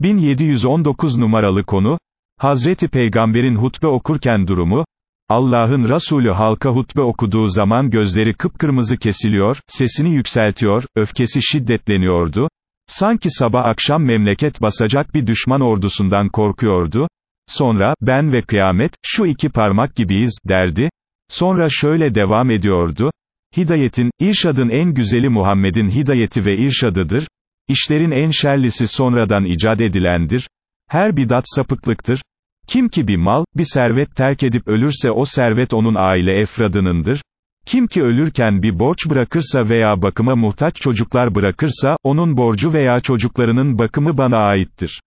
1719 numaralı konu, Hazreti Peygamber'in hutbe okurken durumu, Allah'ın Resulü halka hutbe okuduğu zaman gözleri kıpkırmızı kesiliyor, sesini yükseltiyor, öfkesi şiddetleniyordu, sanki sabah akşam memleket basacak bir düşman ordusundan korkuyordu, sonra, ben ve kıyamet, şu iki parmak gibiyiz, derdi, sonra şöyle devam ediyordu, hidayetin, irşadın en güzeli Muhammed'in hidayeti ve irşadıdır, işlerin en şerlisi sonradan icat edilendir, her bidat sapıklıktır, kim ki bir mal, bir servet terk edip ölürse o servet onun aile efradınındır, kim ki ölürken bir borç bırakırsa veya bakıma muhtaç çocuklar bırakırsa, onun borcu veya çocuklarının bakımı bana aittir.